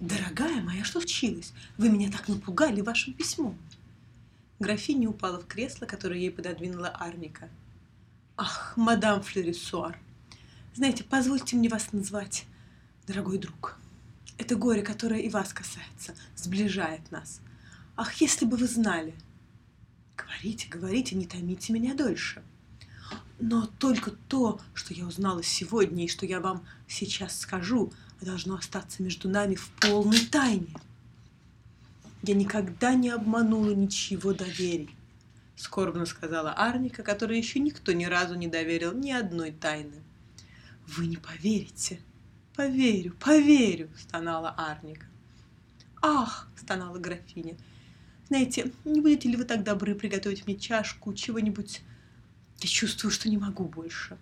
Дорогая моя, что случилось? Вы меня так напугали вашим письмом. Графиня упала в кресло, которое ей пододвинула Арника. Ах, мадам Флерисуар, знаете, позвольте мне вас назвать дорогой друг. Это горе, которое и вас касается, сближает нас. Ах, если бы вы знали. Говорите, говорите, не томите меня дольше. Но только то, что я узнала сегодня и что я вам сейчас скажу, должно остаться между нами в полной тайне. Я никогда не обманула ничего доверий, скорбно сказала Арника, которой еще никто ни разу не доверил ни одной тайны. Вы не поверите. Поверю, поверю, стонала Арника. Ах, стонала графиня. Знаете, не будете ли вы так добры приготовить мне чашку чего-нибудь? Я чувствую, что не могу больше.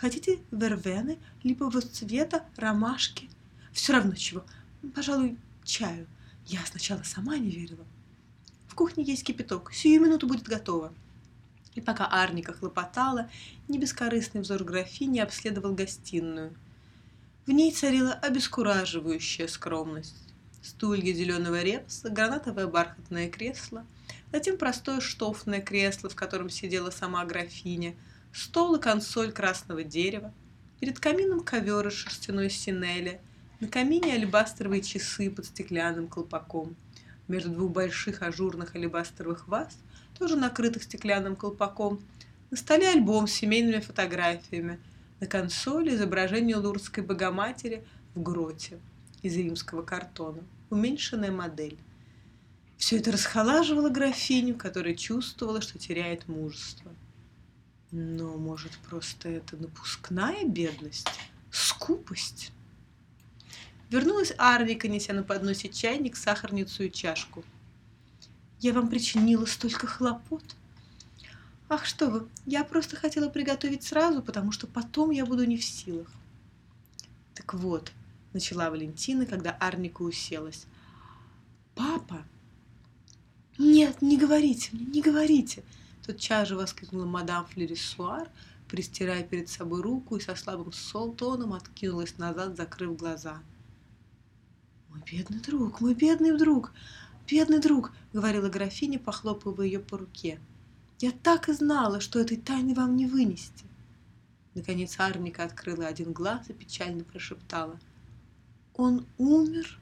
Хотите вервены, липового цвета, ромашки? Все равно чего. Пожалуй, чаю. Я сначала сама не верила. В кухне есть кипяток. Сию минуту будет готово. И пока Арника хлопотала, небескорыстный взор графини обследовал гостиную. В ней царила обескураживающая скромность. Стулья зеленого репса, гранатовое бархатное кресло, затем простое штофное кресло, в котором сидела сама графиня, стол и консоль красного дерева, перед камином ковер из шерстяной синели, на камине алебастровые часы под стеклянным колпаком. Между двух больших ажурных алебастровых ваз – тоже накрытых стеклянным колпаком. На столе альбом с семейными фотографиями. На консоли изображение Лурдской Богоматери в гроте из римского картона. Уменьшенная модель. Все это расхолаживало графиню, которая чувствовала, что теряет мужество. Но, может, просто это напускная бедность? Скупость? Вернулась Арвика, неся на подносе чайник, сахарницу и чашку. Я вам причинила столько хлопот. Ах, что вы, я просто хотела приготовить сразу, потому что потом я буду не в силах. Так вот, начала Валентина, когда Арника уселась. Папа? Нет, не говорите мне, не говорите. Тотчас же воскликнула мадам Флерисуар, пристирая перед собой руку и со слабым солтоном откинулась назад, закрыв глаза. «Мой бедный друг, мой бедный друг! «Бедный друг», — говорила графиня, похлопывая ее по руке. «Я так и знала, что этой тайны вам не вынести». Наконец Арника открыла один глаз и печально прошептала. «Он умер?»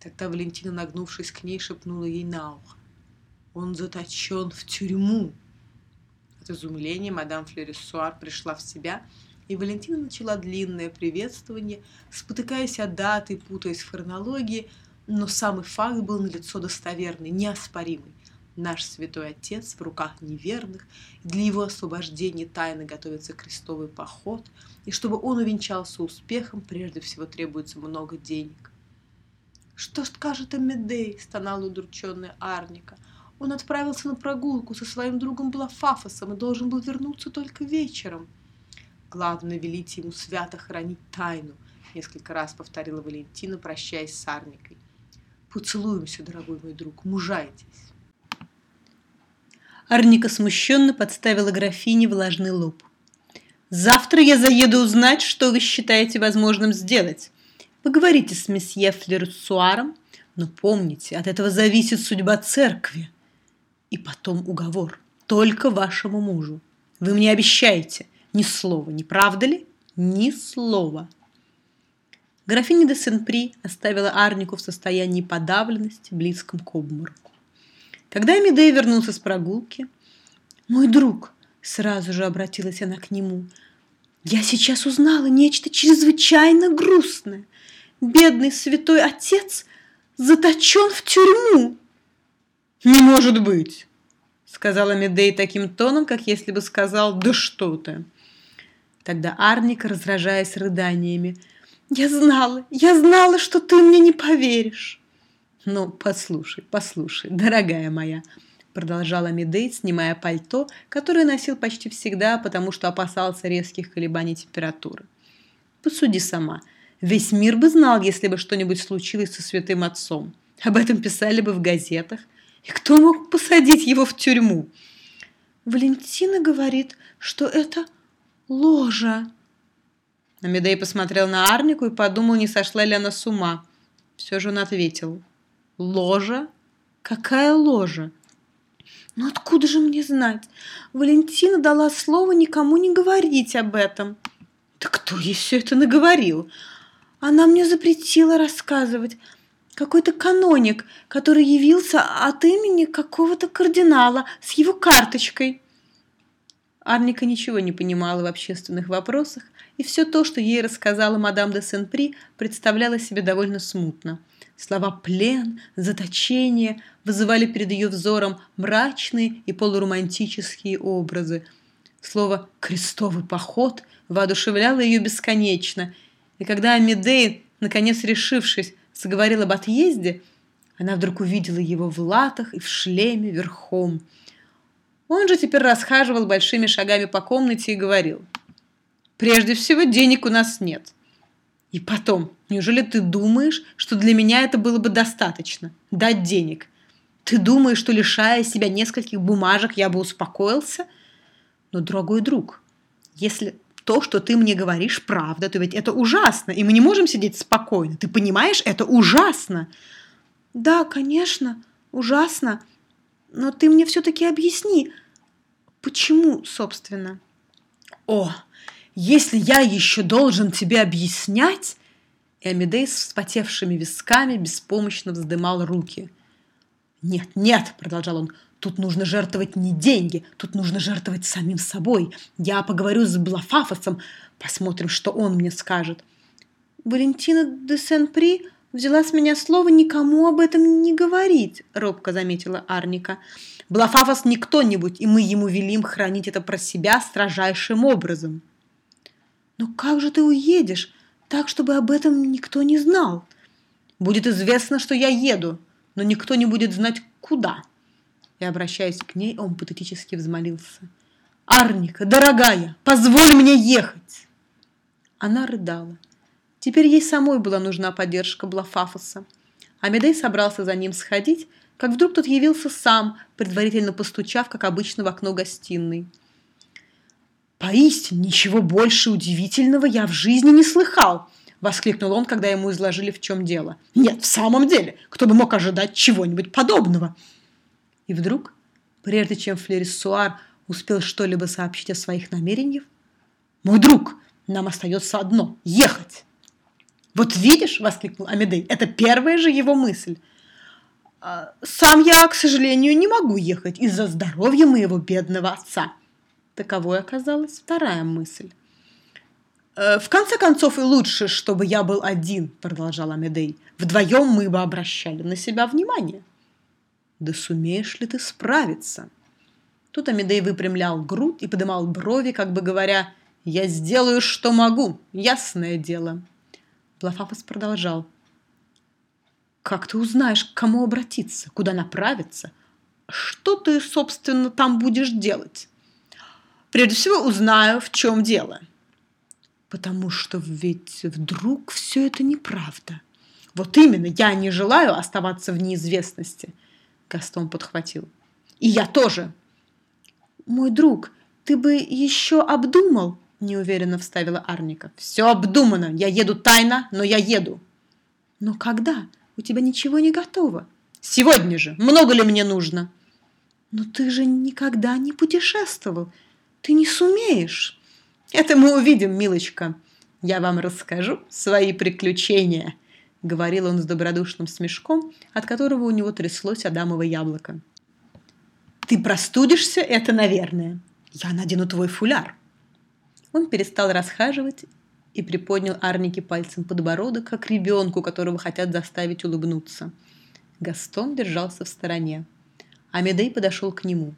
Тогда Валентина, нагнувшись к ней, шепнула ей на ухо. «Он заточен в тюрьму!» От изумления мадам Флерисуар пришла в себя, и Валентина начала длинное приветствование, спотыкаясь о даты, путаясь в хронологии, но самый факт был налицо достоверный, неоспоримый. Наш святой отец в руках неверных, для его освобождения тайно готовится крестовый поход, и чтобы он увенчался успехом, прежде всего требуется много денег. «Что скажет Амедей?» – стонала удрученная Арника. «Он отправился на прогулку со своим другом Блафафосом и должен был вернуться только вечером». «Главное, велите ему свято хранить тайну», – несколько раз повторила Валентина, прощаясь с Арникой. Поцелуемся, дорогой мой друг, мужайтесь. Арника смущенно подставила графине влажный лоб. «Завтра я заеду узнать, что вы считаете возможным сделать. Поговорите с месье Флерсуаром, но помните, от этого зависит судьба церкви. И потом уговор. Только вашему мужу. Вы мне обещаете. Ни слова, не правда ли? Ни слова». Графиня де Сен-При оставила Арнику в состоянии подавленности, близком к обмороку. Когда Медей вернулся с прогулки, «Мой друг», — сразу же обратилась она к нему, «я сейчас узнала нечто чрезвычайно грустное. Бедный святой отец заточен в тюрьму». «Не может быть», — сказала Медей таким тоном, как если бы сказал «да что ты». Тогда Арник, разражаясь рыданиями, — я знала, я знала, что ты мне не поверишь. Ну, послушай, послушай, дорогая моя, продолжала Медей, снимая пальто, которое носил почти всегда, потому что опасался резких колебаний температуры. Посуди сама. Весь мир бы знал, если бы что-нибудь случилось со святым отцом. Об этом писали бы в газетах. И кто мог посадить его в тюрьму? Валентина говорит, что это ложа, Амедей посмотрел на Арнику и подумал, не сошла ли она с ума. Все же он ответил. «Ложа? Какая ложа?» «Ну откуда же мне знать? Валентина дала слово никому не говорить об этом». «Да кто ей все это наговорил?» «Она мне запретила рассказывать. Какой-то каноник, который явился от имени какого-то кардинала с его карточкой». Арника ничего не понимала в общественных вопросах, и все то, что ей рассказала мадам де Сен-При, представляло себе довольно смутно. Слова «плен», «заточение» вызывали перед ее взором мрачные и полуромантические образы. Слово «крестовый поход» воодушевляло ее бесконечно, и когда Амедей, наконец решившись, заговорил об отъезде, она вдруг увидела его в латах и в шлеме верхом – он же теперь расхаживал большими шагами по комнате и говорил. «Прежде всего, денег у нас нет. И потом, неужели ты думаешь, что для меня это было бы достаточно? Дать денег? Ты думаешь, что, лишая себя нескольких бумажек, я бы успокоился? Но, дорогой друг, если то, что ты мне говоришь, правда, то ведь это ужасно, и мы не можем сидеть спокойно. Ты понимаешь, это ужасно. Да, конечно, ужасно. Но ты мне все-таки объясни, почему, собственно? О, если я еще должен тебе объяснять... И Амидей с вспотевшими висками беспомощно вздымал руки. «Нет, нет!» – продолжал он. «Тут нужно жертвовать не деньги, тут нужно жертвовать самим собой. Я поговорю с Блафафосом, посмотрим, что он мне скажет». Валентина де Сен-При «Взяла с меня слово никому об этом не говорить», — робко заметила Арника. «Блафафос не кто-нибудь, и мы ему велим хранить это про себя строжайшим образом». «Но как же ты уедешь, так, чтобы об этом никто не знал?» «Будет известно, что я еду, но никто не будет знать, куда». И, обращаясь к ней, он патетически взмолился. «Арника, дорогая, позволь мне ехать!» Она рыдала. Теперь ей самой была нужна поддержка Блафафоса. Амедей собрался за ним сходить, как вдруг тот явился сам, предварительно постучав, как обычно, в окно гостиной. «Поистине, ничего больше удивительного я в жизни не слыхал!» — воскликнул он, когда ему изложили, в чем дело. «Нет, в самом деле, кто бы мог ожидать чего-нибудь подобного?» И вдруг, прежде чем Флерисуар успел что-либо сообщить о своих намерениях, «Мой друг, нам остается одно — ехать!» «Вот видишь!» – воскликнул Амедей. «Это первая же его мысль. А, сам я, к сожалению, не могу ехать из-за здоровья моего бедного отца». Таковой оказалась вторая мысль. «Э, «В конце концов, и лучше, чтобы я был один», – продолжал Амедей. «Вдвоем мы бы обращали на себя внимание». «Да сумеешь ли ты справиться?» Тут Амедей выпрямлял грудь и подымал брови, как бы говоря, «Я сделаю, что могу, ясное дело». Блафапос продолжал. «Как ты узнаешь, к кому обратиться, куда направиться? Что ты, собственно, там будешь делать?» «Прежде всего узнаю, в чем дело». «Потому что ведь вдруг все это неправда». «Вот именно, я не желаю оставаться в неизвестности», — Гастон подхватил. «И я тоже». «Мой друг, ты бы еще обдумал неуверенно вставила Арника. «Все обдумано. Я еду тайно, но я еду». «Но когда? У тебя ничего не готово». «Сегодня же. Много ли мне нужно?» «Но ты же никогда не путешествовал. Ты не сумеешь». «Это мы увидим, милочка. Я вам расскажу свои приключения», — говорил он с добродушным смешком, от которого у него тряслось адамово яблоко. «Ты простудишься, это наверное. Я надену твой фуляр. Он перестал расхаживать и приподнял Арнике пальцем подбородок, как ребенку, которого хотят заставить улыбнуться. Гастон держался в стороне. Амедей подошел к нему.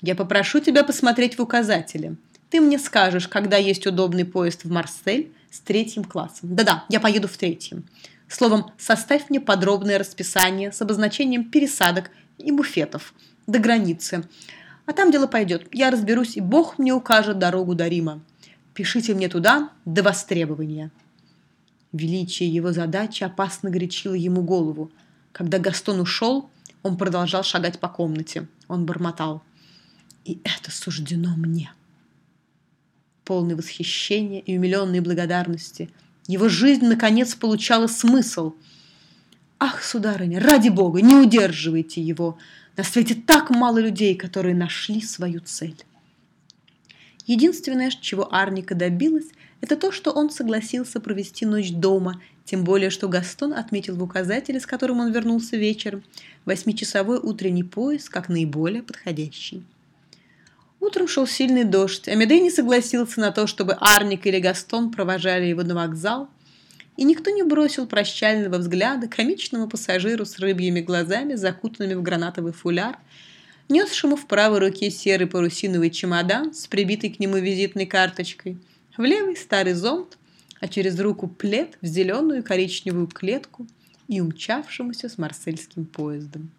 «Я попрошу тебя посмотреть в указатели. Ты мне скажешь, когда есть удобный поезд в Марсель с третьим классом. Да-да, я поеду в третьем. Словом, составь мне подробное расписание с обозначением пересадок и буфетов до границы. А там дело пойдет. Я разберусь, и Бог мне укажет дорогу до Рима. Пишите мне туда до востребования». Величие его задачи опасно горячило ему голову. Когда Гастон ушел, он продолжал шагать по комнате. Он бормотал. «И это суждено мне». Полный восхищения и умиленной благодарности. Его жизнь, наконец, получала смысл. «Ах, сударыня, ради бога, не удерживайте его! На свете так мало людей, которые нашли свою цель!» Единственное, чего Арника добилась, это то, что он согласился провести ночь дома, тем более, что Гастон отметил в указателе, с которым он вернулся вечером, восьмичасовой утренний пояс как наиболее подходящий. Утром шел сильный дождь, а Медей не согласился на то, чтобы Арник или Гастон провожали его на вокзал, и никто не бросил прощального взгляда комичному пассажиру с рыбьими глазами, закутанными в гранатовый фуляр, несшему в правой руке серый парусиновый чемодан с прибитой к нему визитной карточкой, в левый старый зонт, а через руку плед в зеленую коричневую клетку и умчавшемуся с марсельским поездом.